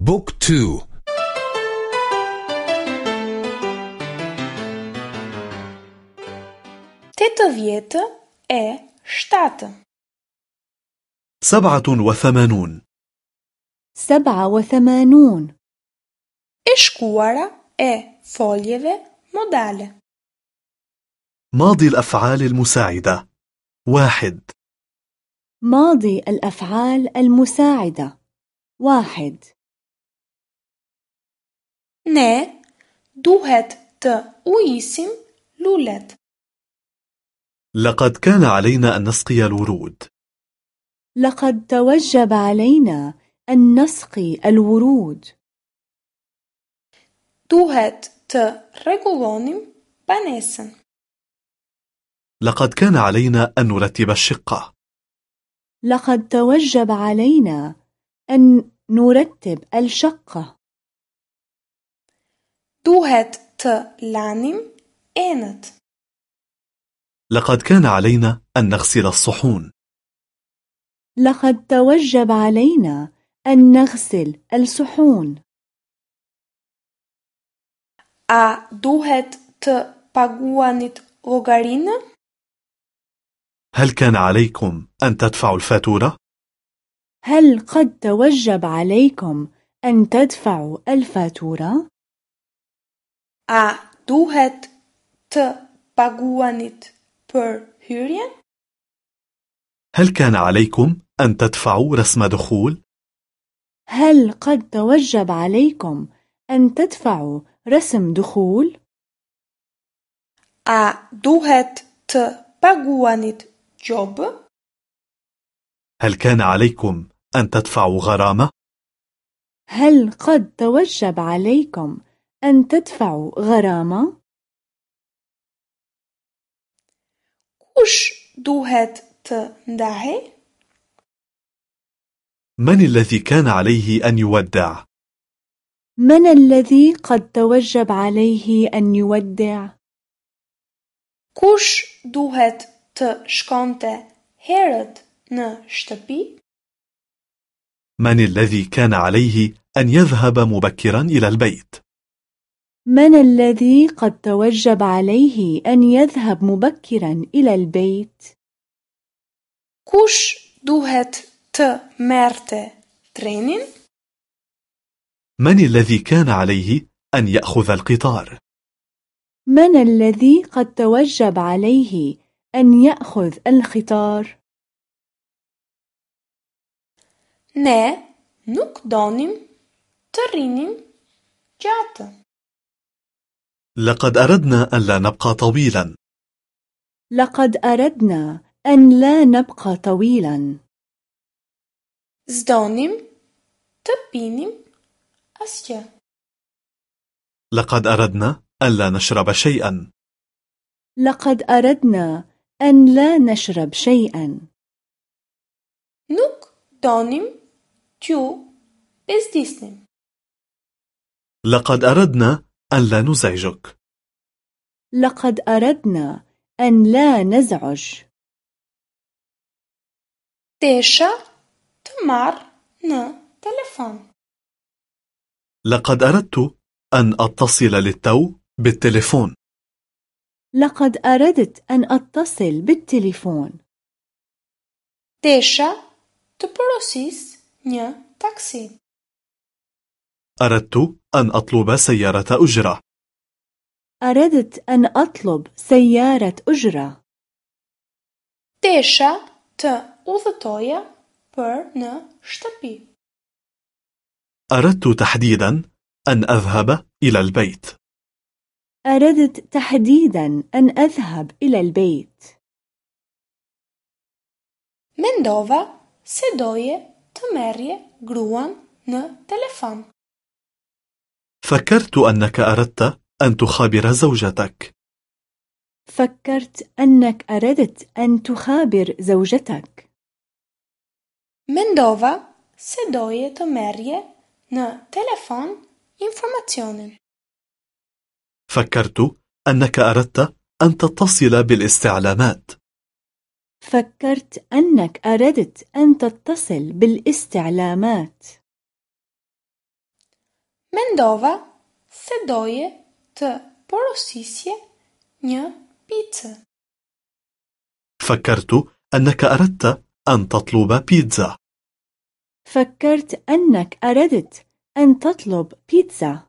book two. tetëdhjetë e shtatë سبعة وثمانون. سبعة وثمانون. E shkuara e foljeve modale ماضي الأفعال المساعدة. واحد. ماضي الأفعال المساعدة. واحد. Ne, duhet të uisim lulet. لقد كان علينا أن نسقي الورود لقد توجب علينا أن نسقي الورود Duhet të rregullonim banesën. لقد كان علينا أن نرتب الشقة لقد توجب علينا أن نرتب الشقة Duhet të lanim enët. لقد كان علينا أن نغسل الصحون لقد توجب علينا أن نغسل الصحون A duhet të paguanit llogarinë? هل كان عليكم أن تدفعوا الفاتورة؟ هل قد توجب عليكم أن تدفعوا الفاتورة؟ A duhet të paguanit për hyrjen? هل كان عليكم أن تدفعوا رسم دخول؟ هل قد توجب عليكم أن تدفعوا رسم دخول؟ A duhet të paguanit gjobë? هل كان عليكم أن تدفعوا غرامة؟ هل قد توجب عليكم أن تدفعوا غرامة؟ Kush duhet të ndahej? من الذي كان عليه أن يودع؟ من الذي قد توجب عليه أن يودع؟ Kush duhet të shkonte herët në shtëpi? من الذي كان عليه أن يذهب مبكرا إلى البيت؟ من الذي قد توجب عليه أن يذهب مبكرا إلى البيت؟ Kush duhet të merrte trenin? من الذي كان عليه أن يأخذ القطار؟ من الذي قد توجب عليه أن يأخذ القطار؟ Ne nuk donim të rinim gjatë. لقد أردنا أن لا نبقى طويلا لقد أردنا أن لا نبقى طويلا Zdonim të pinim asgjë. لقد أردنا أن لا نشرب شيئا لقد أردنا أن لا نشرب شيئا Nuk donim t'ju bezdisnim. لقد أردنا أن لا نزعجك لقد أردنا أن لا نزعج të marr në telefon. لقد أردت أن أتصل للتو بالتليفون لقد أردت أن أتصل بالتليفون të porosis një taksi. أردت أن أطلب سيارة أجرة أردت أن أطلب سيارة أجرة Desha të udhëtoja për në shtëpi. أردت تحديدا أن أذهب إلى البيت أردت تحديدا أن أذهب إلى البيت Mendova se doje të merrje gruan në telefon. فكرت أنك أردت أن تخابر زوجتك. فكرت أنك أردت أن تخابر زوجتك. Doje të merrje në telefon informacionin. فكرت أنك أردت أن تتصل بالاستعلامات. فكرت أنك أردت أن تتصل بالاستعلامات. Mendova se doje të porosisje një picë. فكرت أنك أردت أن تطلب بيتزا. فكرت أنك أردت أن تطلب بيتزا.